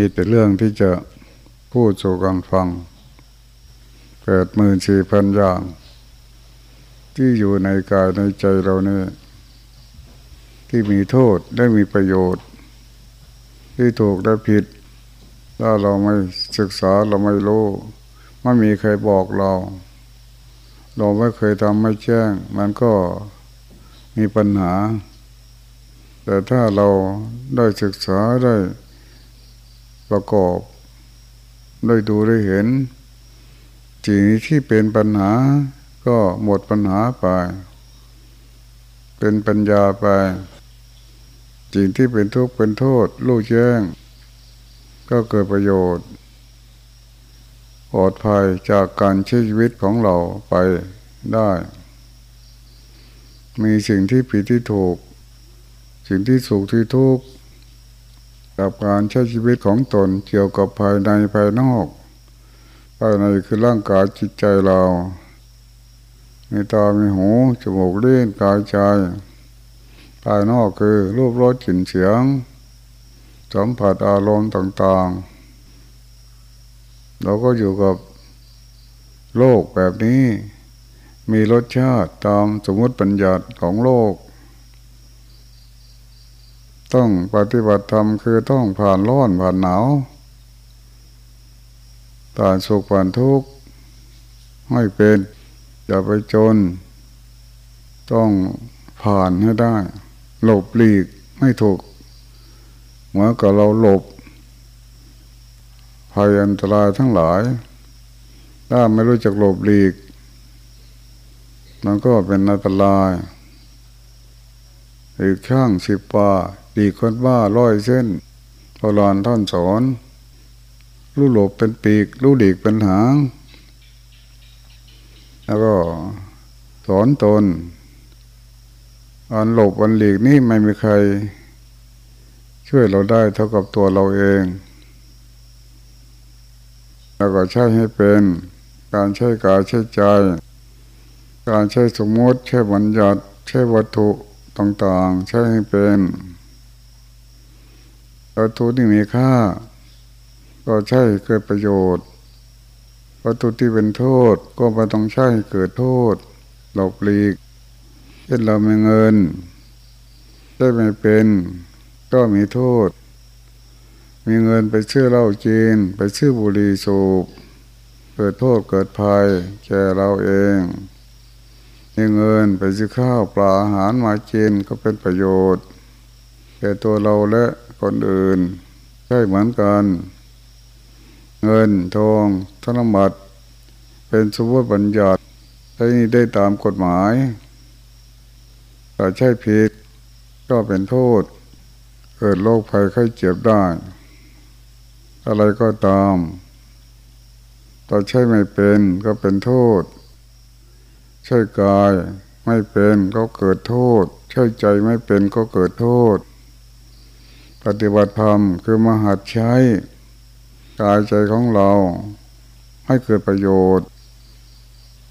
มีแต่เรื่องที่จะพูดสู่กันฟังเกิดหมื่นสี่พันอย่าง ที่อยู่ในกายในใจเราเนี่ยที่มีโทษได้มีประโยชน์ ที่ถูกได้ผิด ถ้าเราไม่ศึกษาเราไม่รู้ไม่มีใครบอกเรา เราไม่เคยทำไม่แจ้ง มันก็มีปัญหา แต่ถ้าเราได้ศึกษาได้ ประกอบได้ดูได้เห็นสิ่งที่เป็นปัญหาก็หมดปัญหาไป เป็นปัญญาไปสิ่งที่เป็นทุกข์เป็นโทษรู้แจ้ง ก็เกิดประโยชน์ปลอดภัยจากการใช้ชีวิตของเราไปได้ มีสิ่งที่ผิดที่ถูก สิ่งที่สุขที่ทุกข์ กับการใช้ชีวิตของตนเกี่ยวกับภายในภายนอก ภายในคือร่างกายจิตใจเรามีตามีหูจมูกเล่นกายใจ ภายนอกคือรูปรสกลิ่นเสียง สัมผัสอารมณ์ต่าง ๆ เราก็อยู่กับโลกแบบนี้ มีรสชาติตามสมมติปัญญาของโลก ต้องปฏิบัติธรรมคือต้องผ่านร้อนผ่านหนาวผ่านสุขผ่านทุกข์ให้เป็นอย่าไปจน ต้องผ่านให้ได้ หลบหลีกไม่ถูกเหมือนกับเราหลบภัยอันตรายทั้งหลาย ถ้าไม่รู้จักหลบหลีก มันก็เป็นอันตรายอีกข้างสิบป่า ดีคนบ้าร้อยเส้นโบราณท่านสอนรู้หลบเป็นปีก รู้หลีกเป็นหาง แล้วก็สอนตนอันหลบอันหลีกนี่ไม่มีใคร ช่วยเราได้เท่ากับตัวเราเอง แล้วก็ใช้ให้เป็น การใช้กายใช้ใจ การใช้สมมติใช้บัญญัติ ใช้วัตถุต่างๆ ใช้ให้เป็น วัตถุที่มีค่า ก็ใช้เกิดประโยชน์ วัตถุที่เป็นโทษก็ไม่ต้องใช้เกิดโทษ หลบหลีกเช่นเราไม่เงินได้ไม่เป็นก็มีโทษ มีเงินไปซื้อเหล้าจีน ไปซื้อบุหรี่สูบเกิดโทษเกิดภัยแก่เราเองมีเงินไปซื้อข้าวปลาอาหารมากินก็เป็นประโยชน์แก่ตัวเราและ คนอื่น ใช่เหมือนกัน เงินทองธนบัตรเป็นสมมติบัญญัติใช้นี้ได้ตามกฎหมาย แต่ใช่ผิดก็เป็นโทษ เกิดโรคภัยไข้เจ็บได้ อะไรก็ตามแต่ใช่ไม่เป็นก็เป็นโทษ ใช่กายไม่เป็นก็เกิดโทษ ใช่ใจไม่เป็นก็เกิดโทษ ปฏิบัติธรรมคือมหัดใช้กายใจของเรา ให้เกิดประโยชน์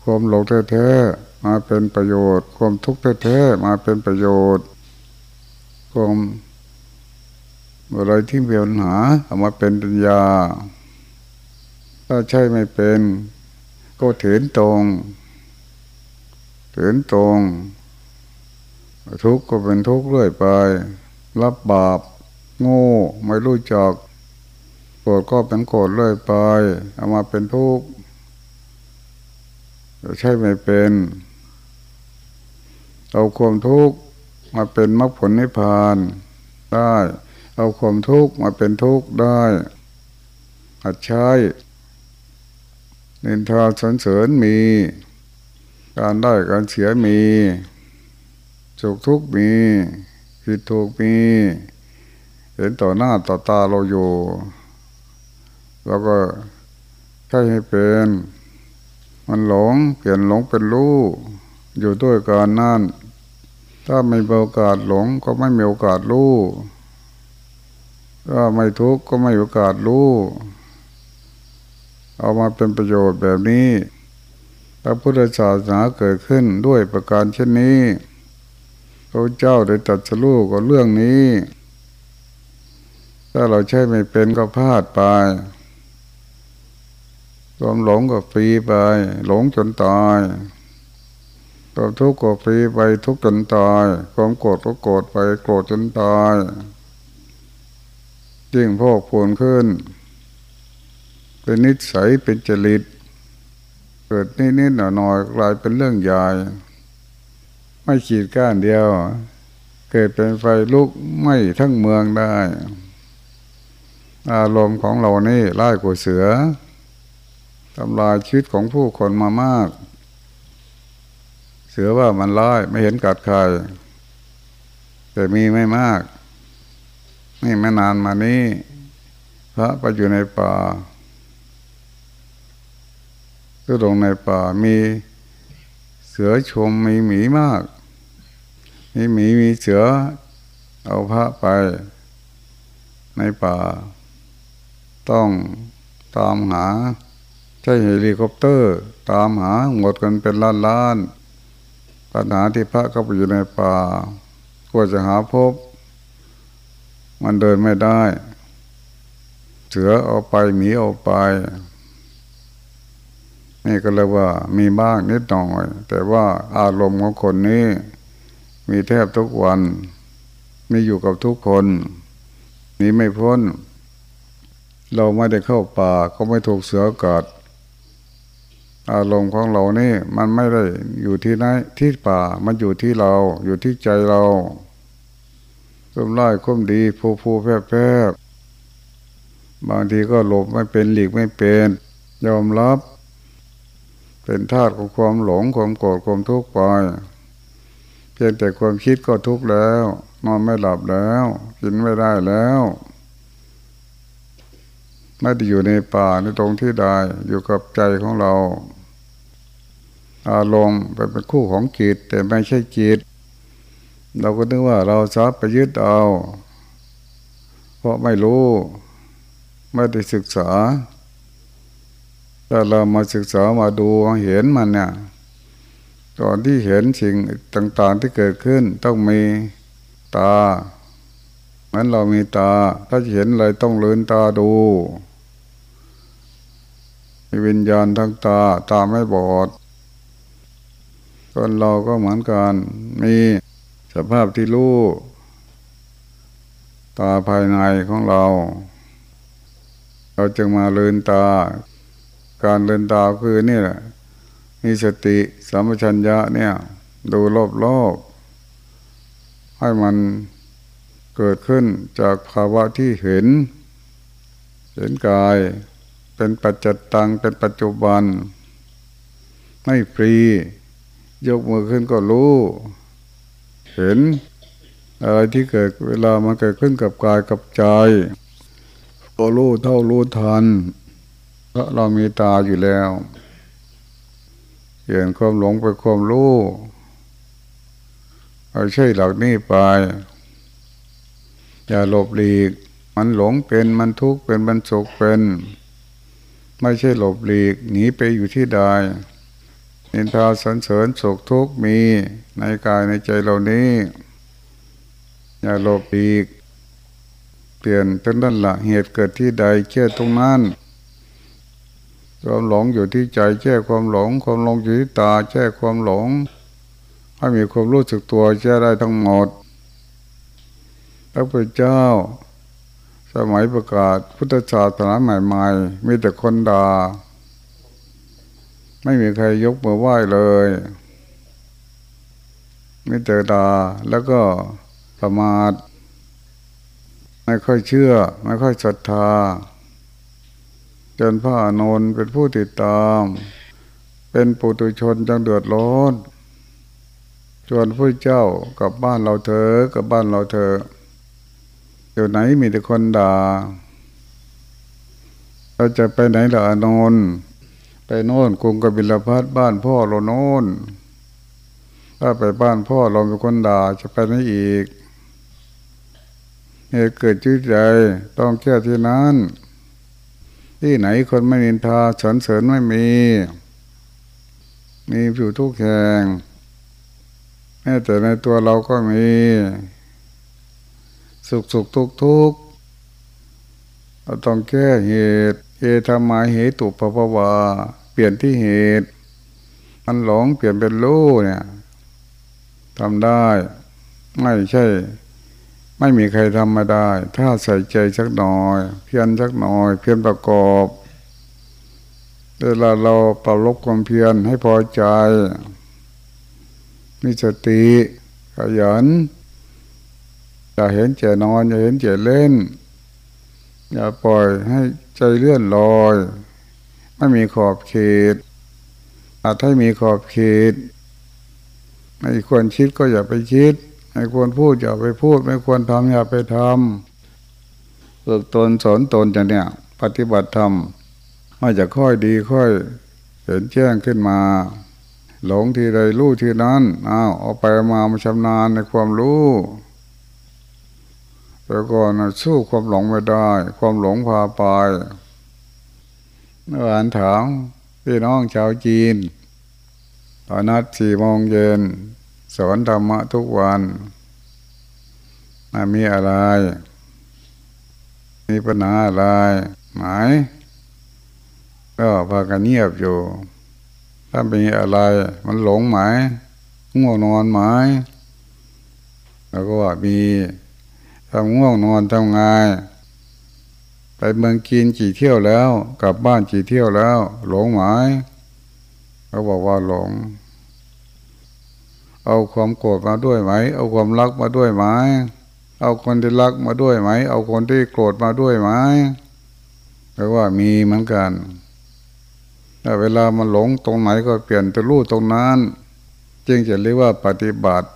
ความหลงแท้ๆมาเป็นประโยชน์ ความทุกข์แท้ๆมาเป็นประโยชน์ ความอะไรที่มีปัญหาเอามาเป็นปัญญา ถ้าใช่ไม่เป็น ก็ถืนตรงถืนตรง ทุกข์ก็เป็นทุกข์เรื่อยไป รับบาป โง่ไม่รู้จักรธก็เป็นโกรธเลยไป เอามาเป็นทุกข์ใช่ไม่เป็น เอาความทุกข์มาเป็นมรรคผลนิพพานได้ เอาความทุกข์มาเป็นทุกข์ได้อัดใช้นินทาสนเสริญมี การได้การเสียมีสุขทุกข์มีผิดถูกมี เห็นต่อหน้าต่อตาเราอยู่แล้วก็ใช้ให้เป็น มันหลงเปลี่ยนหลงเป็นรู้อยู่ด้วยการนั่น ถ้าไม่มีโอกาสหลงก็ไม่มีโอกาสรู้ถ้าไม่ทุกข์ก็ไม่มีโอกาสรู้เอามาเป็นประโยชน์แบบนี้พระพุทธศาสนาเกิดขึ้นด้วยประการเช่นนี้พระเจ้าได้ตัดสู้กับเรื่องนี้ ถ้าเราใช้ไม่เป็นก็พลาดไปความหลงก็ฟรีไป หลงจนตายความทุกข์ก็ฟรีไปทุกข์จนตายความโกรธก็โกรธไปโกรธจนตายยิ่งพอกพูนขึ้น เป็นนิสัยเป็นจริต เกิดนิดๆหน่อยๆกลายเป็นเรื่องใหญ่ไม่ขีดก้านเดียว เกิดเป็นไฟลุกไหม้ทั้งเมืองได้ อารมณ์ของเรานี่ไล่กว่าเสือทำลายชีวิตของผู้คนมามาก เสือว่ามันร้ายไม่เห็นกัดใคร แต่มีไม่มาก นี่ไม่นานมานี้ พระไปอยู่ในป่าก็ลงในป่ามีเสือชมมีหมีมากมีหมีมีเสือเอาพระไปในป่า ต้องตามหา ใช้เฮลิคอปเตอร์ ตามหาหมดกันเป็นล้านล้านปัญหาที่พระก็ไปอยู่ในป่ากว่าจะหาพบ มันเดินไม่ได้ เสือเอาไปหมีเอาไป นี่ก็เลยว่ามีบ้างนิดหน่อย แต่ว่าอารมณ์ของคนนี้ มีแทบทุกวัน มีอยู่กับทุกคน นี้ไม่พ้น เราไม่ได้เข้าป่าก็ไม่ถูกเสือกัดอารมณ์ของเรานี่มันไม่ได้อยู่ที่ไหนที่ป่ามันอยู่ที่เรา อยู่ที่ใจเราคุ้มไล่คุ้มดีผู้ผู้แพร่แพร่บางทีก็หลบไม่เป็นหลีกไม่เป็น ยอมรับ เป็นธาตุของความหลงความโกรธความทุกข์ไปเพียงแต่ความคิดก็ทุกข์แล้วนอนไม่หลับแล้ว กินไม่ได้แล้ว ไม่ได้อยู่ในป่าในตรงที่ใดอยู่กับใจของเรา อารมณ์เป็นคู่ของจิต แต่ไม่ใช่จิต เราก็นึกว่าเราสาไปยึดเอา เพราะไม่รู้ ไม่ได้ศึกษาถ้าเรามาศึกษามาดูมาเห็นมันเนี่ยตอนที่เห็นสิ่งต่างๆที่เกิดขึ้น ต้องมีตาเหมือนเรามีตา ถ้าเห็นอะไรต้องเลืนตาดู มีวิญญาณทั้งตาตาไม่บอดคนเราก็เหมือนกัน มีสภาพที่รู้ ตาภายในของเรา เราจึงมาเลืนตา การเลืนตาคือนี่แหละมีสติสัมปชัญญะเนี่ย ดูรอบรอบให้มันเกิดขึ้นจากภาวะที่เห็น เห็นกาย เป็นปัจจตังเป็นปัจจุบัน ไม่ฟรี ยกมือขึ้นก็รู้ เห็นอะไรที่เกิดเวลามันเกิดขึ้นกับกายกับใจ ก็รู้เท่ารู้ทันเพราะเรามีตาอยู่แล้วเปลี่ยนความหลงไปความรู้เอาใช่หลักนี้ไป อย่าหลบหลีก มันหลงเป็นมันทุกข์เป็นมันสุขเป็น ไม่ใช่หลบหลีกหนีไปอยู่ที่ใดนินทาสันเสริญสุขทุกข์มีในกายในใจเรานี้ อย่าหลบอีก เปลี่ยนตั้งนั้นละเหตุเกิดที่ใดเชื่อตรงนั้นความหลงอยู่ที่ใจแช่ความหลง ความหลงอยู่ที่ตาแช่ความหลง ให้มีความรู้สึกตัวแช่ได้ทั้งหมดพระพุทธเจ้า มัยประกาศพุทธศาสนาใหม่ๆ มีแต่คนด่า ไม่มีใครยกมือไหว้เลยไม่เจอดาแล้วก็ประมาทไม่ค่อยเชื่อ ไม่ค่อยศรัทธา จนพระอนนท์เป็นผู้ติดตาม เป็นปุถุชนจังเดือดร้อนชวนผู้เจ้ากับบ้านเราเธอกับบ้านเราเธอเดี๋ยวไหนมีแต่คนด่า เราจะไปไหนล่ะอนนไปโน่นกรุงกบิลพัทบ้านพ่อเราโน่นถ้าไปบ้านพ่อเราเป็นคนด่าจะไปไหนอีกเหตุเกิดชื่อใจต้องแก้ที่นั้น ที่ไหนคนไม่นินทาสนเสริญไม่มี มีอยู่ทุกแห่งแม้แต่ในตัวเราก็มี สุขสุขทุกทุกเราต้องแก้เหตุเอธรรมาเหตุปภวาเปลี่ยนที่เหตุ มันหลงเปลี่ยนเป็นรู้เนี่ยทำได้ ไม่ใช่ ไม่มีใครทำมาได้ ถ้าใส่ใจสักหน่อย เพียรสักหน่อย เพียรประกอบเวลาเราปรับลบความเพียรให้พอใจ มีสติขยัน อย่าเห็นเจนอน อย่าเห็นเจเล่น อย่าปล่อยให้ใจเลื่อนลอย ไม่มีขอบเขต อาจให้มีขอบเขต ไม่ควรคิดก็อย่าไปคิด ไม่ควรพูดอย่าไปพูด ไม่ควรทำอย่าไปทำฝึกตนสอนตนอย่างเนี้ยปฏิบัติธรรมมาจะค่อยดีค่อยเห็นแจ้งขึ้นมา หลงทีใดรู้ทีนั้นอ้าวเอาไปมามาชำนาญในความรู้ แต่ก่อนสู้ความหลงไม่ได้ ความหลงพาไปเมื่อวานถามพี่น้องชาวจีน ตอนนัดสี่โมงเย็นสอนธรรมะทุกวันมีอะไร มีปัญหาอะไร หมาย ก็พากันเงียบอยู่ ถ้ามีอะไร มันหลงไหมง่วงนอนไหมแล้วก็ว่ามี ทำง่วงนอนทำไงไปเมืองกินกี่เที่ยวแล้ว กลับบ้านกี่เที่ยวแล้ว หลงไหมเขาบอกว่าหลง เอาความโกรธมาด้วยไหม เอาความรักมาด้วยไหมเอาคนที่รักมาด้วยไหม เอาคนที่โกรธมาด้วยไหมแปลว่ามีเหมือนกันถ้าเวลามันหลงตรงไหนก็เปลี่ยนจะรู้ตรงนั้น จึงจะเรียกว่าปฏิบัติ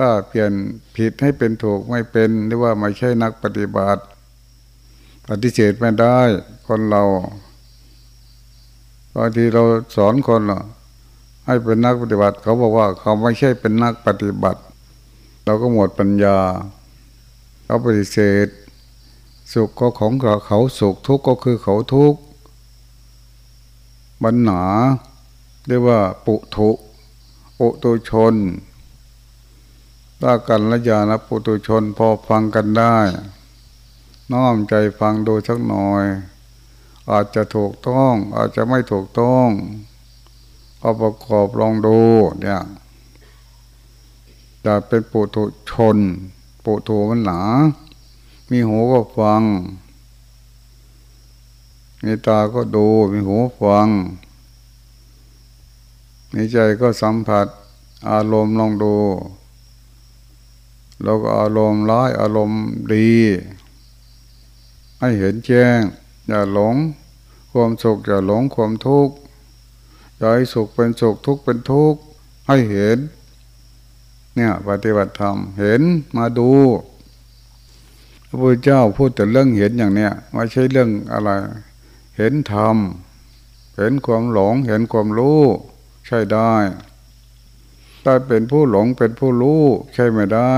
ถ้าเปลี่ยนผิดให้เป็นถูกไม่เป็นเรียกว่าไม่ใช่นักปฏิบัติ ปฏิเสธไม่ได้คนเราบางทีเราสอนคนให้เป็นนักปฏิบัติ เขาบอกว่าเขาไม่ใช่เป็นนักปฏิบัติ เราก็หมดปัญญาเขาปฏิเสธ สุขก็ของเขาสุขทุกข์ก็คือเขาทุกข์บันหนาเรียกว่าปุถุปุตุชน ถ้ากันละยานะปุตุชนพอฟังกันได้ น้อมใจฟังดูสักหน่อย อาจจะถูกต้อง อาจจะไม่ถูกต้องเอาประกอบลองดูเนี่ยจะเป็นปุถุชน ปุถุมันหนา มีหูก็ฟัง มีตาก็ดู มีหูฟัง มีใจก็สัมผัส อารมณ์ลองดู แล้วก็อารมณ์ร้ายอารมณ์ดี ให้เห็นแจ้ง อย่าหลง ความสุขอย่าหลงความทุกข์อย่าให้สุขเป็นสุขทุกข์เป็นทุกข์ให้เห็น เนี่ยปฏิบัติธรรมเห็นมาดูพระพุทธเจ้าพูดแต่เรื่องเห็นอย่างเนี้ยไม่ใช่เรื่องอะไร เห็นธรรม เห็นความหลง เห็นความรู้ ใช่ได้ถ้าเป็นผู้หลงเป็นผู้รู้ ใช่ไม่ได้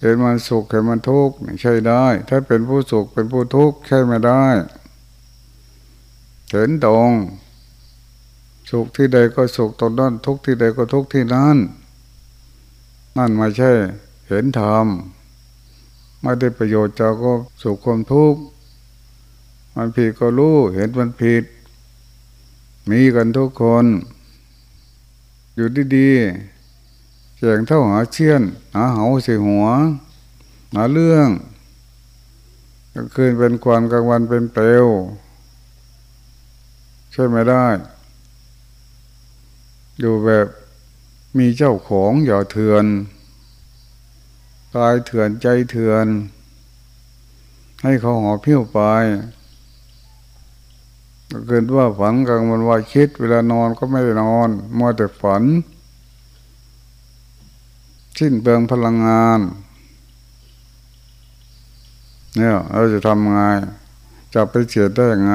เห็นมันสุขเห็นมันทุกข์ใช่ได้ ถ้าเป็นผู้สุขเป็นผู้ทุกข์ใช่ไม่ได้เห็นตรงสุขที่ใดก็สุขตรงนั้นทุกที่ใดก็ทุกที่นั้น นั่นไม่ใช่ เห็นธรรมไม่ได้ประโยชน์จากก็สุขความทุกข์มันผิดก็รู้เห็นมันผิด มีกันทุกคน อยู่ดีๆ เสียงเท่าหาเชี่ยนหาเหาใส่หัว หาเรื่องกลางคืนเป็นควันกลางวันเป็นเปลวใช่ไม่ได้ อยู่แบบมีเจ้าของอย่าเถื่อนกายเถื่อนใจเถื่อน ให้เขาหอเพี้ยวไปเกินว่าฝันกลางวันว่าคิด เวลานอนก็ไม่ได้นอนมัวแต่ฝัน สิ้นเปลืองพลังงาน เนี่ยเราจะทำไงจะไปเฉียดได้ยังไง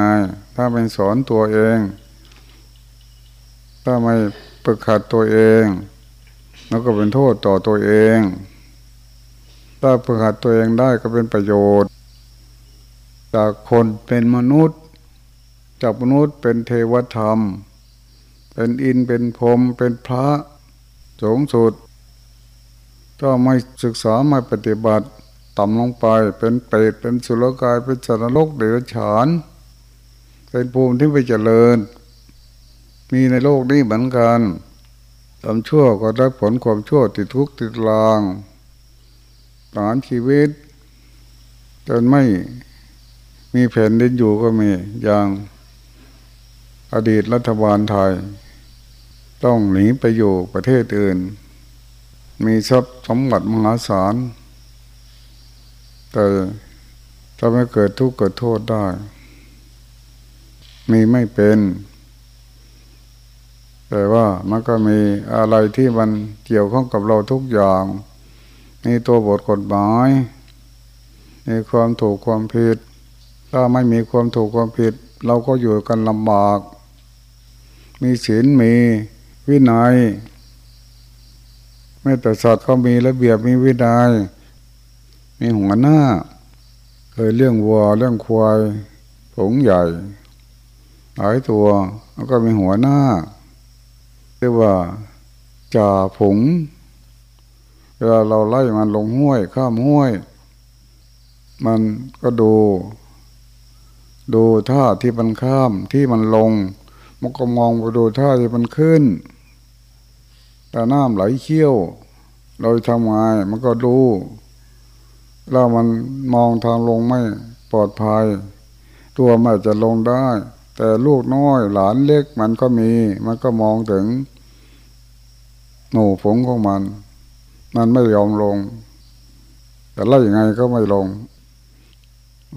ถ้าไม่สอนตัวเอง ถ้าไม่ฝึกขัดตัวเองแล้วก็เป็นโทษต่อตัวเอง ถ้าฝึกหัดตัวเองได้ก็เป็นประโยชน์ จากคนเป็นมนุษย์ จากมนุษย์เป็นเทวธรรม เป็นอินเป็นพรมเป็นพระสูงสุด ก็ไม่ศึกษาไม่ปฏิบัติต่ำลงไปเป็นเปรตเป็นสุรกายเป็นสัตว์นรกเดรัจฉาน เป็นภูมิที่ไปเจริญ มีในโลกนี้เหมือนกันทำชั่วก็ได้ผลความชั่วติดทุกข์ติดลางตานชีวิต จนไม่มีแผ่นดินอยู่ก็มีอย่างอดีตรัฐบาลไทย ต้องหนีไปอยู่ประเทศอื่น มีทรัพย์สมบัติมหาศาล แต่ถ้าไม่เกิดทุกข์เกิดโทษได้ มีไม่เป็น แต่ว่ามันก็มีอะไรที่มันเกี่ยวข้องกับเราทุกอย่าง มีตัวบทกฎหมายมีความถูกความผิด ถ้าไม่มีความถูกความผิด เราก็อยู่กันลำบาก มีศีลมีวินัย ไม่แต่สัตว์ก็มีระเบียบมีวินัยมีหัวหน้า เคยเรื่องวัวเรื่องควายผงใหญ่หลายตัวแล้วก็มีหัวหน้า เรียกว่าจ่าผงเวลาเราไล่มันลงห้วยข้ามห้วย มันก็ดู ดูท่าที่มันข้ามที่มันลง มันก็มองไปดูท่าที่มันขึ้น แต่น้ำไหลเชี่ยว เราทำไงมันก็ดูแล้วมันมองทางลงไม่ปลอดภัย ตัวมันจะลงได้ แต่ลูกน้อยหลานเล็กมันก็มี มันก็มองถึงหนูผงของมัน มันไม่ยอมลง แต่ไล่ยังไงก็ไม่ลง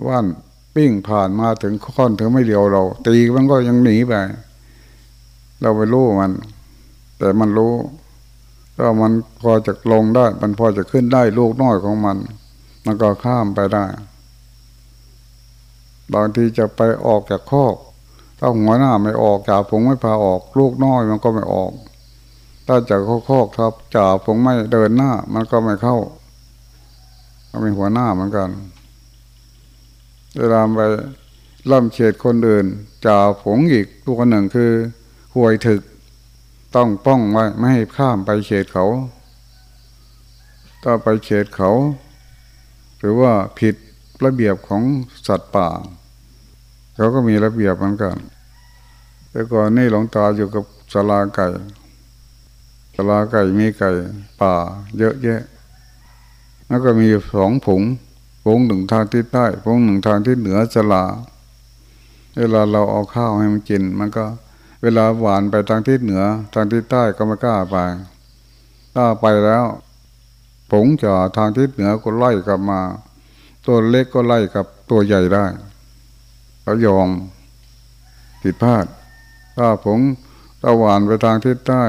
ว่านปิ้งผ่านมาถึงค่อนถึงไม่เดียวเรา ตีมันก็ยังหนีไป เราไปรู้มัน แต่มันรู้ ก็มันพอจะลงได้ มันพอจะขึ้นได้ลูกน้อยของมัน มันก็ข้ามไปได้ บางทีจะไปออกจากคอกถ้าหัวหน้าไม่ออกจ่าผงไม่พาออก ลูกน้อยมันก็ไม่ออก ถ้าจากคอกครับจ่าผงไม่เดินหน้า มันก็ไม่เข้า ก็มีหัวหน้าเหมือนกันเวลาไปล่ำเฉดคนอื่นจ่าผงอีกตัวหนึ่งคือห่วยถึก ต้องป้องไว้ไม่ให้ข้ามไปเขตเขา ถ้าไปเขตเขา หรือว่าผิดระเบียบของสัตว์ป่า เขาก็มีระเบียบเหมือนกัน แต่ก่อนนี่หลวงตาอยู่กับสลาไก่สลาไก่มีไก่ป่า เยอะแยะ แล้วก็มีสองผงผงหนึ่งทางที่ใต้ผงหนึ่งทางที่เหนือสลา เวลาเราเอาข้าวให้มันกินมันก็ เวลาหวานไปทางทิศเหนือ ทางทิศใต้ก็ไม่กล้าไปถ้าไปแล้วผงจ่อทางทิศเหนือก็ไล่กลับมา ตัวเล็กก็ไล่กับตัวใหญ่ได้เขายอมผิดพลาด ถ้าผงตะหวานไปทางทิศใต้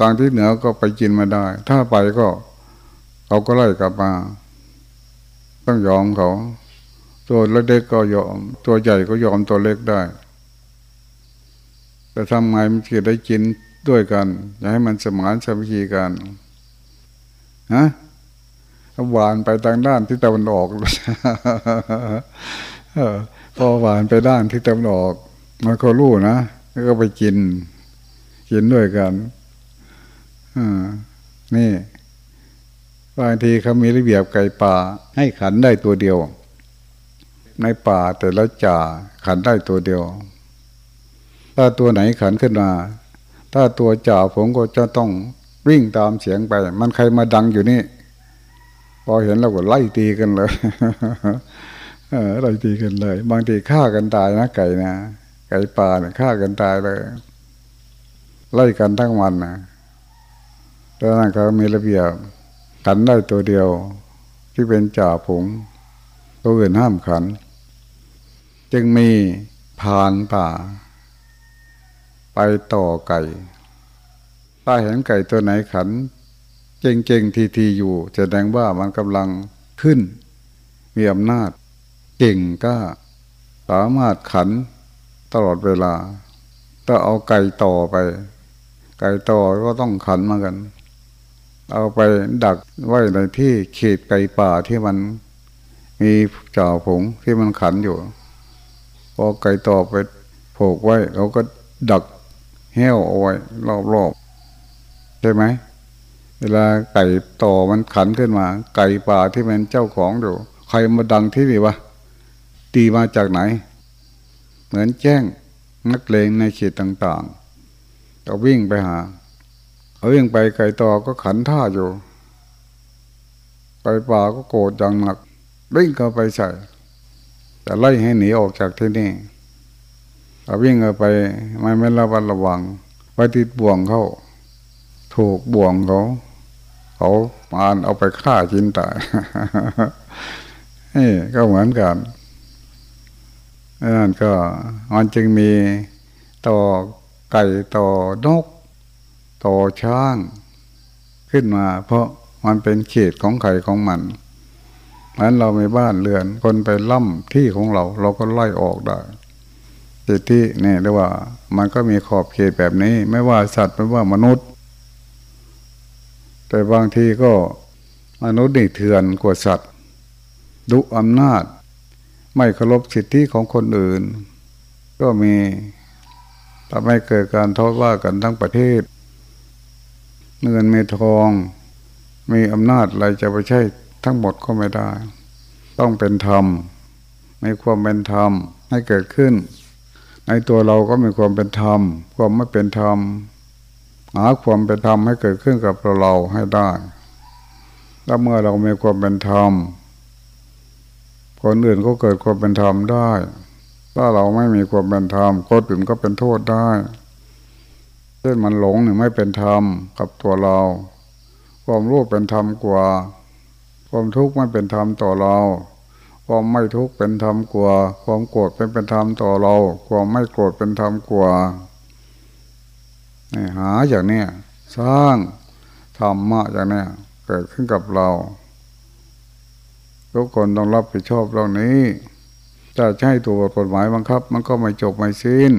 ทางทิศเหนือก็ไปกินมาได้ ถ้าไปก็เขาก็ไล่กลับมา ต้องยอมเขา ตัวเล็กก็ยอม ตัวใหญ่ก็ยอมตัวเล็กได้ แต่ทำไงมันจะได้กินด้วยกัน อย่าให้มันสมานสามัคคีกันฮะหวานไปทางด้านที่ตะวันออกพอหวานไปด้านที่ตะวันออก มันก็รู้นะก็ไปกิน กินด้วยกันอนี่บางทีเขามีระเบียบไก่ป่า ให้ขันได้ตัวเดียว ในป่าแต่ละจ่าขันได้ตัวเดียว ถ้าตัวไหนขันขึ้นมา ถ้าตัวจ่าผมก็จะต้องวิ่งตามเสียงไป มันใครมาดังอยู่นี่ พอเห็นเราก็ไล่ตีกันเลยเออไล่ตีกันเลย บางทีฆ่ากันตายนะไก่นะไก่ป่าเนี่ยฆ่ากันตายเลย ไล่กันทั้งวันนะแต่นั้นก็มีระเบียบขันได้ตัวเดียว ที่เป็นจ่าผงตัวอื่นห้ามขัน จึงมีพานป่า ไปต่อไก่ ถ้าเห็นไก่ตัวไหนขันเจงๆทีๆอยู่แสดงว่ามันกำลังขึ้น มีอำนาจ เก่งก็สามารถขันตลอดเวลาถ้าเอาไก่ต่อไป ไก่ต่อก็ต้องขันมากัน เอาไปดักไว้ในที่เขตไก่ป่าที่มันมีจ่าผงที่มันขันอยู่ พอไก่ต่อไปโผกไว้เขาก็ดัก แห้วเอาไว้รอบๆใช่ไหมเวลาไก่ต่อมันขันขึ้นมา ไก่ป่าที่เป็นเจ้าของดูใครมาดังที่นี่วะตีมาจากไหน เหมือนแจ้งนักเลงในเขตต่างๆก็วิ่งไปหาเอาวิ่งไปไกลต่อก็ขันท่าอยู่ไปป่าก็โกรธอย่างหนักวิ่งเข้าไปใส่จะไล่ให้หนีออกจากที่นี่ เอาวิ่งเข้าไปไม่ไม่ระวัดระวัง ไปติดบ่วงเขาถูกบ่วงเขาเขาปานเอาไปฆ่าจินตายนี่ก็เหมือนกันนั่นก็มันจึงมีต่อไก่ต่อนกต่อช้าง ขึ้นมา เพราะมันเป็นเขตของไข่ของมันนั้นเราไม่บ้านเรือน คนไปล่ำที่ของเรา เราก็ไล่ออกได้ สิทธิเนี่ยเรียกว่า มันก็มีขอบเขตแบบนี้ ไม่ว่าสัตว์ไม่ว่ามนุษย์ แต่บางทีก็มนุษย์นี่เถื่อนกว่าสัตว์ ดุอำนาจ ไม่เคารพสิทธิของคนอื่น ก็มีทำให้เกิดการทอดว่ากันทั้งประเทศ เงินมีทอง มีอำนาจอะไรจะไปใช้ทั้งหมดก็ไม่ได้ ต้องเป็นธรรมมีความเป็นธรรมให้เกิดขึ้น ในตัวเราก็มีความเป็นธรรม ความไม่เป็นธรรม หาความเป็นธรรมให้เกิดขึ้นกับเราเราให้ได้แล้วเมื่อเรามีความเป็นธรรม คนอื่นก็เกิดความเป็นธรรมได้ ถ้าเราไม่มีความเป็นธรรมคนอื่นก็เป็นโทษได้เช่นมันหลงหรือไม่เป็นธรรมกับตัวเรา ความรู้เป็นธรรมกว่า ความทุกข์ไม่เป็นธรรมต่อเรา ความไม่ทุกข์เป็นธรรมกว่า ความโกรธเป็นเป็นธรรมต่อเรา ความไม่โกรธเป็นธรรมกว่านี่หาอย่างเนี้ยสร้างธรรมะอย่างเนี้ยเกิดขึ้นกับเรา ทุกคนต้องรับผิดชอบเรื่องนี้จะใช้ตัวกฎหมายบังคับ มันก็ไม่จบไม่สิ้น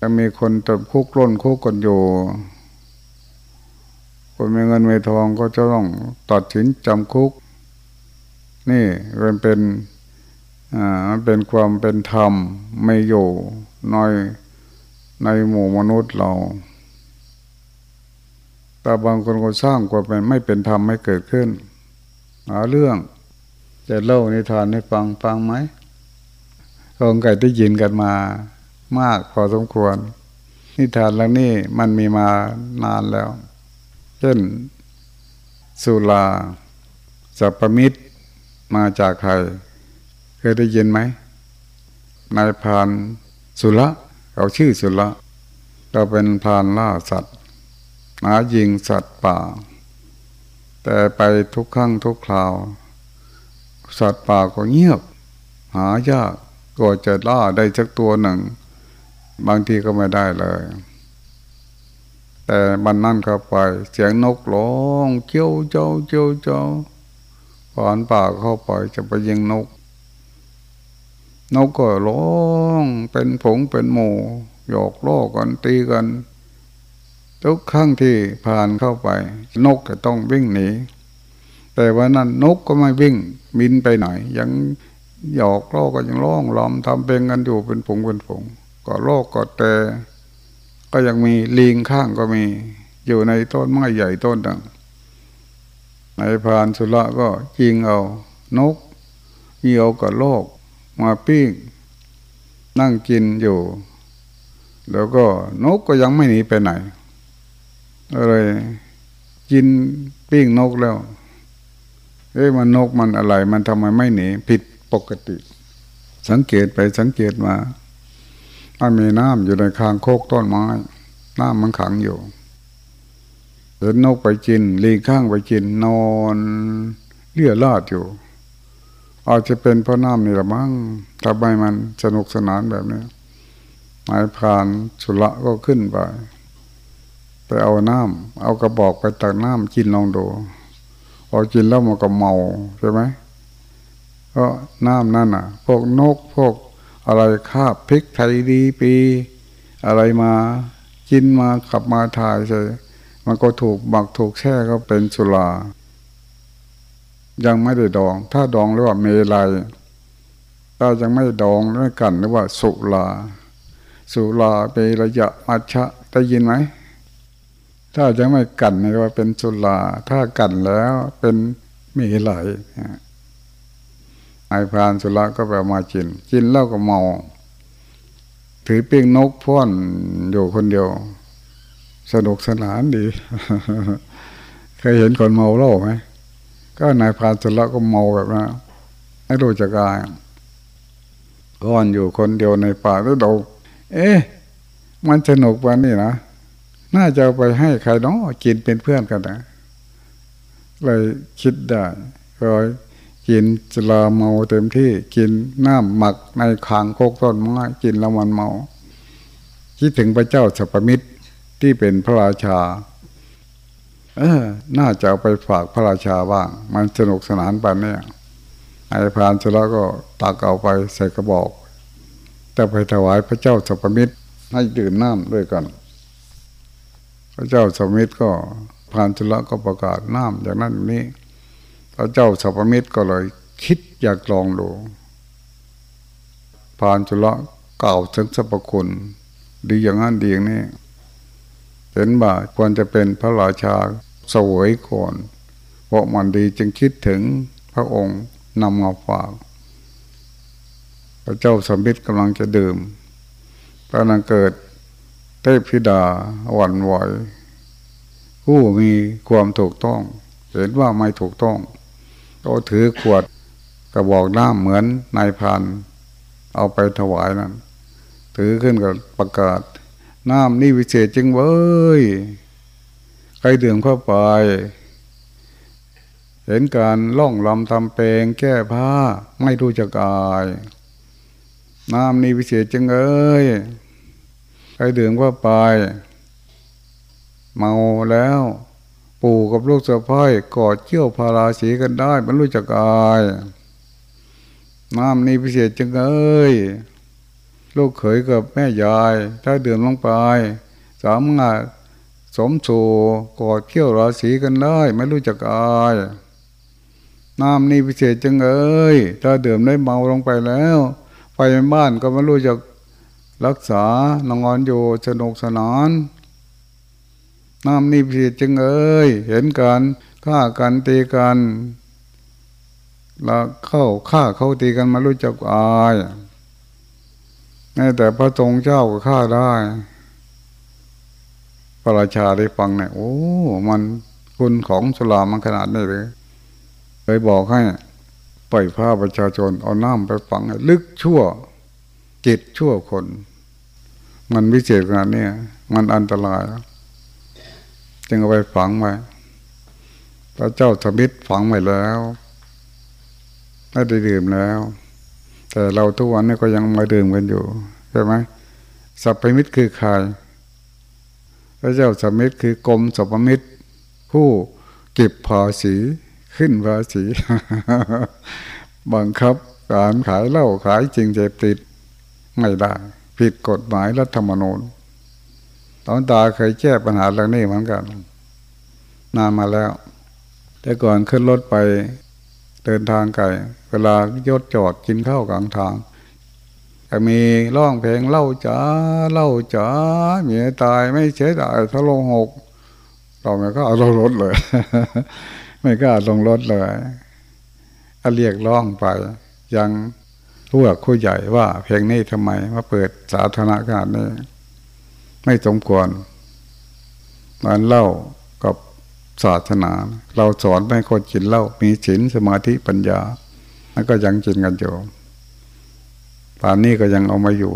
จะมีคนติดคุกล้นคุกกันอยู่คนมีเงินมีทองก็จะต้องตัดสินจำคุก นี่เป็นเป็นอ่ามันเป็นความเป็นธรรมไม่อยู่น้อยในหมู่มนุษย์เรา แต่บางคนก็สร้างความเป็นไม่เป็นธรรมไม่เกิดขึ้นหาเรื่องจะเล่านิทานให้ฟังฟังไหมคงไก่ได้ยินกันมามากพอสมควร นิทานแล้วนี่มันมีมานานแล้ว เช่น สุลาสัพมิตร มาจากใคร เคยได้ยินไหมนายพานสุละเขาชื่อสุละเราเป็นพานล่าสัตว์หายิงสัตว์ป่า แต่ไปทุกครั้งทุกคราว สัตว์ป่าก็เงียบ หายากก็จะล่าได้สักตัวหนึ่ง บางทีก็ไม่ได้เลย แต่บันนั่นเข้าไป เสียงนกร้องเจียวเจ้าเจียวเจ้า ผ่านป่าเข้าไปจะไปยิงนก นกก็ร้องเป็นผงเป็นหมูหยอกล้อกันตีกัน ทุกครั้งที่ผ่านเข้าไป นกจะต้องวิ่งหนี แต่ว่านั้นนกก็ไม่วิ่งบินไปไหน ยังหยอกล้อกันยังร้องลอมทำเป็นกันอยู่เป็นผงเป็นผง ก็โลกก็แต่ก็ยังมีลิงข้างก็มี อยู่ในต้นไม้ใหญ่ต้นหนึ่ง ในพานสุระก็ยิงเอานกยิงเอากับโลก มาปิ้งนั่งกินอยู่ แล้วก็นกก็ยังไม่หนีไปไหนอะไรกินปิ้งนกแล้ว เอ้มันนกมันอะไร มันทำไมไม่หนีผิดปกติ สังเกตไปสังเกตมามันมีน้ำอยู่ในคางโคกต้นไม้ น้ำมันขังอยู่ เห็นนกไปกินลีข้างไปกินนอนเลี่ยลาดอยู่อาจจะเป็นเพราะน้ำนี่ละมั้งทำไมมันสนุกสนานแบบนี้หมายพานสุระก็ขึ้นไปไปเอาน้ำเอากระบอกไปตักน้ำกินลองดูพอกินแล้วมันก็เมาใช่ไหมเพราะน้ำนั่นอะ พวกนกพวกอะไรคาบพริกไทยดีปี อะไรมากินมาขับมาถ่ายใช่ มันก็ถูกบักถูกแช่ก็เป็นสุรา ยังไม่ได้ดอง ถ้าดองเรียกว่าเมลัยถ้ายังไม่ดองไม่กันเรียกว่า สุราสุราเประยะมัชชะได้ยินไหมถ้ายังไม่กันเรียกว่าเป็นสุราถ้ากันแล้วเป็นเมลัยนายพรานสุระก็ไปมากิน กินแล้วก็เมา ถือเปียงนกพ่อนอยู่คนเดียว สนุกสนานดี เคยเห็นคนเมาเหล้าไหมก็นายพรานสุระก็เมาแบบนั้นไม่รู้จักอายก้อนอยู่คนเดียวในป่าแล้วเราเอ๊ะ มันสนุกวันนี้นะ น่าจะไปให้ใครน้องกินเป็นเพื่อนกันนะเลยคิดได้ก็กินจลาเมาเต็มที่กินน้ำหมักในขางโคกต้นไม้กินแล้วมันเมา คิดถึงพระเจ้าสัพมิตร ที่เป็นพระราชา เออ น่าจะเอาไปฝากพระราชาบ้าง มันสนุกสนานปานเนี่ยไอ้พรานเสร็จแล้วก็ตักเอาไปใส่กระบอกแต่ไปถวายพระเจ้าสัพมิตรให้ดื่มน้ำด้วยกัน พระเจ้าสัพมิตรก็พรานจุลก็ประกาศน้ำอย่างนั้นอย่างนี้ พระเจ้าสัพมิตรก็เลยคิดอยากลองดูพรานจุลกล่าวถึงสรรพคุณ ดีอย่างนั้นดีอย่างนี้ เห็นว่าควรจะเป็นพระราชาสวยก่อน เพราะมันดีจึงคิดถึงพระองค์นำมาฝาก พระเจ้าสมิตรกำลังจะดื่มตอนนั้นเกิดเทพธิดาหวั่นไหวผู้มีความถูกต้อง เห็นว่าไม่ถูกต้องก็ถือขวดกระบอกน้ำเหมือนนายพานเอาไปถวายนั้น ถือขึ้นกับประกาศ น้ำนี่วิเศษจึงเว้ย ใครดื่มเข้าไป เห็นการล่องลำทำเพลงแก้ผ้าไม่รู้จักอาย น้ำนี่วิเศษจึงเอ้ย ใครดื่มเข้าไป เมาแล้ว ปู่กับลูกสะพ้ายกอดเกี่ยวพาราสีกันได้บรรลุจักอาย น้ำนี่พิเศษจังเอ้ย ลูกเขยกับแม่ยาย ถ้าเดื่มลงไป สามงารถสมสู่กอดเกี่ยวราศีกันได้ ไม่รู้จักอายน้ำนี่พิเศษจังเอ้ย ถ้าดื่มได้เมาลงไปแล้วไปบ้านก็ไม่รู้จักรักษานอนอยู่สนุกสนาน น้ำนี่ผิดจึงเอ้ย เห็นกันฆ่ากันตีกัน แล้วเข้าฆ่าเข้าตีกันมารู้จักอาย แม้แต่พระทรงเจ้าก็ฆ่าได้ พระราชาได้ฟังเนี่ยโอ้ มันคุณของสลามันขนาดนี้เลยเลยบอกให้ปล่อยผ้าประชาชนเอาน้ำไปฝังลึกชั่วจิตชั่วคน มันวิเศษขนาดนี้มันอันตรายจึงเอาไปฝังไว้พระเจ้าสมิทฝังไว้แล้วได้ดื่มแล้ว แต่เราทุกวันนี้ก็ยังมาดื่มกันอยู่ใช่ไหมสัพพมิตรคือใครพระเจ้าสมิทคือกรมสัพพมิตร ผู้เก็บภาษีขึ้นภาษีบังคับการขายเหล้าขายจริงเสพติดไม่ได้ ผิดกฎหมายรัฐธรรมนูญตอนตาเคยแก้ปัญหาเรื่องนี้เหมือนกันนานมาแล้ว แต่ก่อนขึ้นรถไป เดินทางไกลเวลายศจอดกินข้าวกลางทางจะมีร้องเพลงเล่าจ๋าเล่าจ๋าเมียตายไม่เฉยดายทะลงหกเราไม่ก็เอาลงรถเลย ไม่ก็ลงรถเลยเรียกร้องไป ยังผู้หลักผู้ใหญ่ว่าเพลงนี้ทำไมมาเปิดสาธารณะขนาดนี้ ไม่สมควรมันเล่า ศาสนา เราสอนให้คนกินเหล้ามีศีลสมาธิปัญญาแล้วก็ยังกินกันอยู่ป่านนี้ก็ยังเอามาอยู่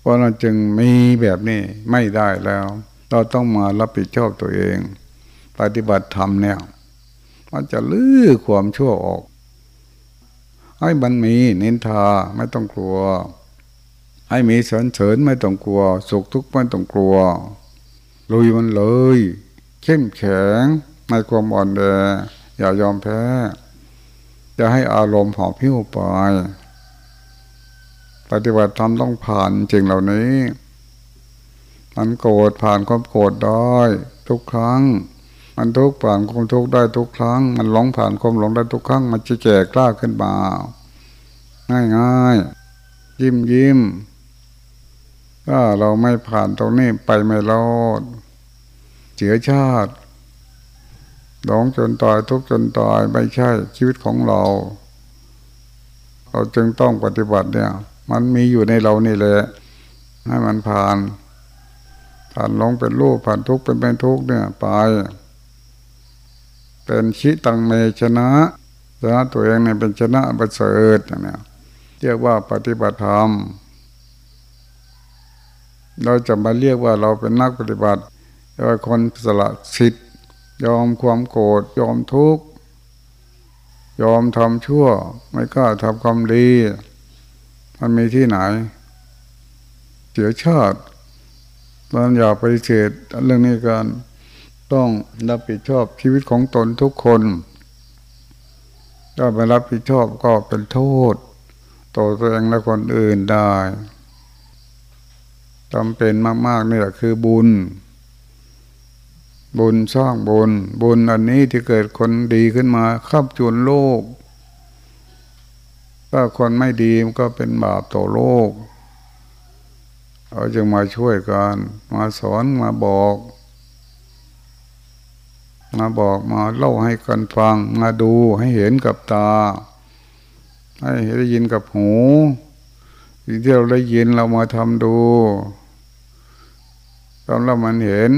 เพราะเราจึงมีแบบนี้ไม่ได้แล้ว เราต้องมารับผิดชอบตัวเอง ปฏิบัติธรรมเนี่ยมันจะลื้อความชั่วออกให้มันมีนินทาไม่ต้องกลัว ให้มีสนเสริญไม่ต้องกลัว สุขทุกข์ไม่ต้องกลัวลุยมันเลย เข้มแข็งในความอ่อนแออย่ายอมแพ้จะให้อารมณ์หอบพิ้วไปปฏิบัติธรรมต้องผ่านจริงเหล่านี้มันโกรธผ่านความโกรธได้ ทุกครั้ง มันทุกข์ผ่านความทุกข์ได้ทุกครั้ง มันหลงผ่านความหลงได้ทุกครั้ง มันจะแก่กล้าขึ้นมาง่ายง่ายยิ้มยิ้มถ้าเราไม่ผ่านตรงนี้ไปไม่รอด เสียชาติหลงจนตายทุกจนตายไม่ใช่ชีวิตของเรา เราจึงต้องปฏิบัติเนี่ย มันมีอยู่ในเรานี่แหละให้มันผ่าน ผ่านลงเป็นรูปผ่านทุกเป็นเป็นทุกเนี่ยไปเป็นชิตังเมชนะชนะตัวเองเนี่ยเป็นชนะประเสริฐอย่างเนี้ยเรียกว่าปฏิบัติธรรมเราจะมาเรียกว่าเราเป็นนักปฏิบัติ ว่าคนสละสิทธิ์ยอมความโกรธยอมทุกข์ยอมทำชั่ว ไม่กล้าทำความดี มันมีที่ไหน เสียชาติเราอย่าปฏิเสธเรื่องนี้กันต้องรับผิดชอบชีวิตของตนทุกคนถ้าไม่รับผิดชอบก็เป็นโทษต่อตัวเองและคนอื่นได้จำเป็นมากๆนี่แหละคือบุญ บุญสร้างบุญบุญอันนี้ที่เกิดคนดีขึ้นมาขับจุนโลก ถ้าคนไม่ดีมันก็เป็นบาปต่อโลกเขาจึงมาช่วยกัน มาสอนมาบอก มาบอกมาเล่าให้กันฟัง มาดูให้เห็นกับตา ให้ได้ยินกับหูสิ่งที่เราได้ยินเรามาทำดูตอนเรามันเห็น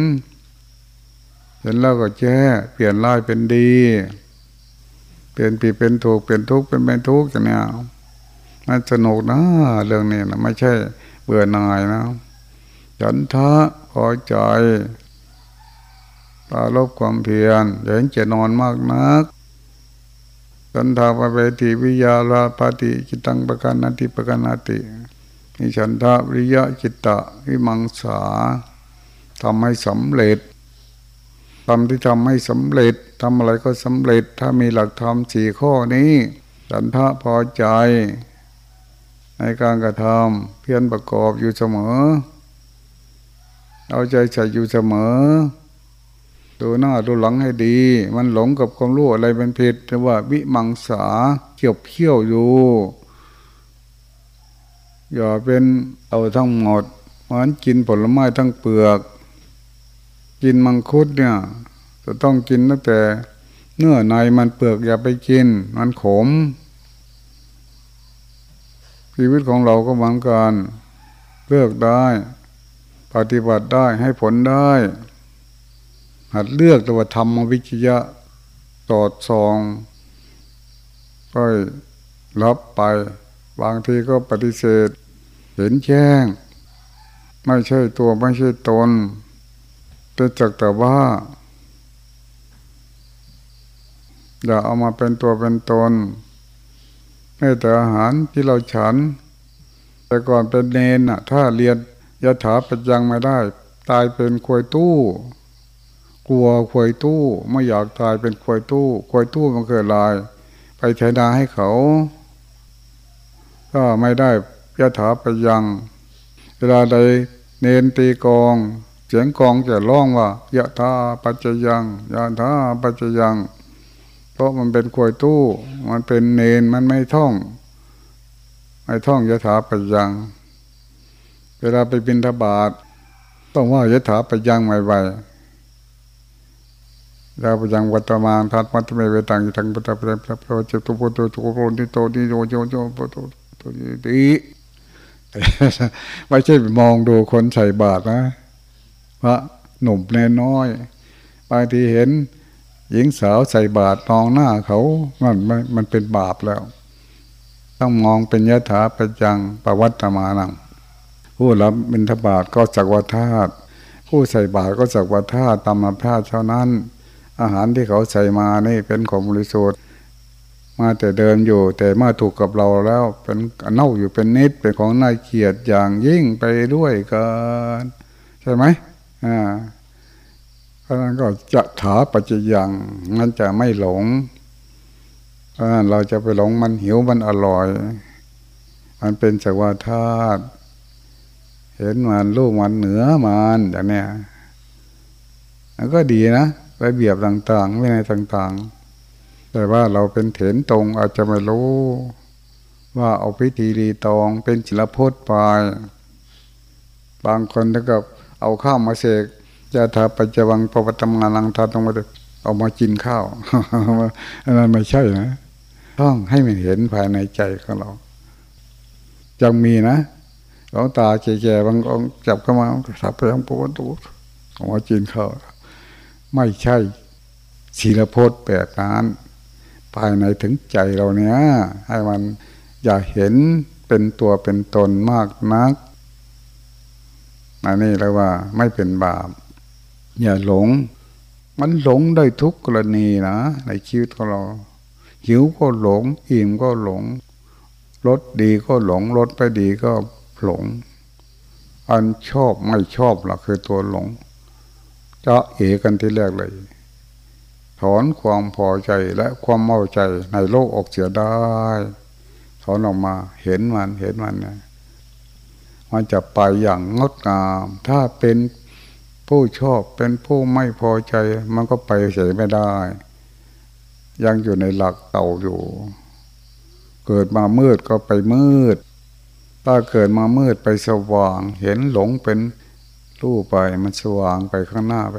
เห็นแล้วก็แก้เปลี่ยนร้ายเป็นดี เปลี่ยนปีเป็นถูกเปลี่ยนทุกข์เป็นเป็นทุกข์อย่างนี้มันสนุกนะเรื่องนี้นะไม่ใช่เบื่อหน่ายนะฉันทะพอใจปาลบความเพียรอย่าเห็นจะนอนมากนักสันทาปเวทีวิยาลาปฏิจิตังประกันนาติประกันนาติมีฉันทาวิยะจิตตะวิมังสาทำให้สำเร็จ ทำที่ทำให้สำเร็จทำอะไรก็สำเร็จ ถ้ามีหลักธรรมสี่ข้อนี้สันทะพอใจ ในการกระทำเพียรประกอบอยู่เสมอ เอาใจใส่อยู่เสมอ ดูหน้าดูหลังให้ดี มันหลงกับความรู้อะไรเป็นผิดแต่ว่าวิมังสาเกี่ยวเขี้ยวอยู่อย่าเป็นเอาทั้งหมดมันกินผลไม้ทั้งเปลือก กินมังคุดเนี่ย จะต้องกินตั้งแต่ เนื้อในมันเปลือกอย่าไปกิน มันขม ชีวิตของเราก็เหมือนกันเลือกได้ ปฏิบัติได้ให้ผลได้ หัดเลือกตัวธรรมวิจยะตอดซองก็รับไป บางทีก็ปฏิเสธ เห็นแจ้ง ไม่ใช่ตัวไม่ใช่ตน แต่จักแต่ว่า อย่าเอามาเป็นตัวเป็นตนไม่แต่อาหารที่เราฉัน แต่ก่อนเป็นเนนน่ะถ้าเรียนยถาปัญญังไม่ได้ ตายเป็นควยตู้ กลัวควยตู้ไม่อยากตายเป็นควยตู้ควยตู้มันเกิดลาย ไปเทนาให้เขา ก็ไม่ได้ยถาไปยัง เวลาใดเนนตีกอง เสียงกองจะร้องว่ายะธาปัจจยังยะธาปัจจยัง เพราะมันเป็นควยตู้ มันเป็นเนนมันไม่ท่องไม่ท่องยะถาปัจจยัง เวลาไปบินทบาทต้องว่ายะถาปัจจยังไม่ไหวดาวยังวัตมาทัตมัตเมเวตังทังปตะปตะปตะปตะจิตุปตุตุโรนิโตนิโยโยโยปตุตุดีไม่ใช่มองดูคนใส่บาตรนะ พระหนุ่มแน่น้อยบางทีเห็น หญิงสาวใส่บาตรมองหน้าเขามันมันเป็นบาปแล้ว ต้องมองเป็นยถาปัจจังปวัตตมานังผู้รับบิณฑบาตก็จักวัฏาตผู้ใส่บาตรก็จักวัฏาตตามมาพาเท่านั้น อาหารที่เขาใส่มานี่เป็นของบริสุทธิ์มาแต่เดิมอยู่ แต่มาถูกกับเราแล้วเป็นเน่าอยู่เป็นนิดเป็นของน่าเกียดอย่างยิ่งไปด้วยกันใช่ไหม อ่าเพราะนั้นก็จะถาปัจจยังมันจะไม่หลงเพราะนั้นเราจะไปหลงมันหิวมันอร่อย มันเป็นสวาธาตุเห็นมันลูกมันเหนือมันอย่างเนี้ยมันก็ดีนะระเบียบต่างๆวินัยต่างๆ แต่ว่าเราเป็นเถนตรงอาจจะไม่รู้ ว่าเอาพิธีรีตองเป็นจิลพจน์ไป บางคนถ้ากับ เอาข้าวมาเสกจะทาปัจจวังปวัตมงานังทาตรงมาเอามากินข้าวอันนั้นไม่ใช่นะต้องให้มันเห็นภายในใจของเรายังมีนะหลวงตาแก่ๆบางองค์จับเข้ามาสับไปยังปวดตูของว่าจีนเขาไม่ใช่ศีลพจน์แบบนั้นภายในถึงใจเราเนี้ยให้มันอย่าเห็นเป็นตัวเป็นตนมากนัก อันนี้เรียกว่าไม่เป็นบาป อย่าหลง มันหลงได้ทุกกรณีนะในชีวิตของเราหิวก็หลง อิ่มก็หลงรสดีก็หลงรสไปดีก็หลง อันชอบไม่ชอบล่ะคือตัวหลงจะเอกันที่แรกเลย ถอนความพอใจและความเมาใจในโลกออกเสียได้ ถอนออกมาเห็นมันเห็นมันเนี่ย มันจะไปอย่างงดงาม ถ้าเป็นผู้ชอบเป็นผู้ไม่พอใจ มันก็ไปเสียไม่ได้ ยังอยู่ในหลักเก่าอยู่ เกิดมามืดก็ไปมืด ถ้าเกิดมามืดไปสว่าง เห็นหลงเป็นรูปไปมันสว่างไปข้างหน้าไป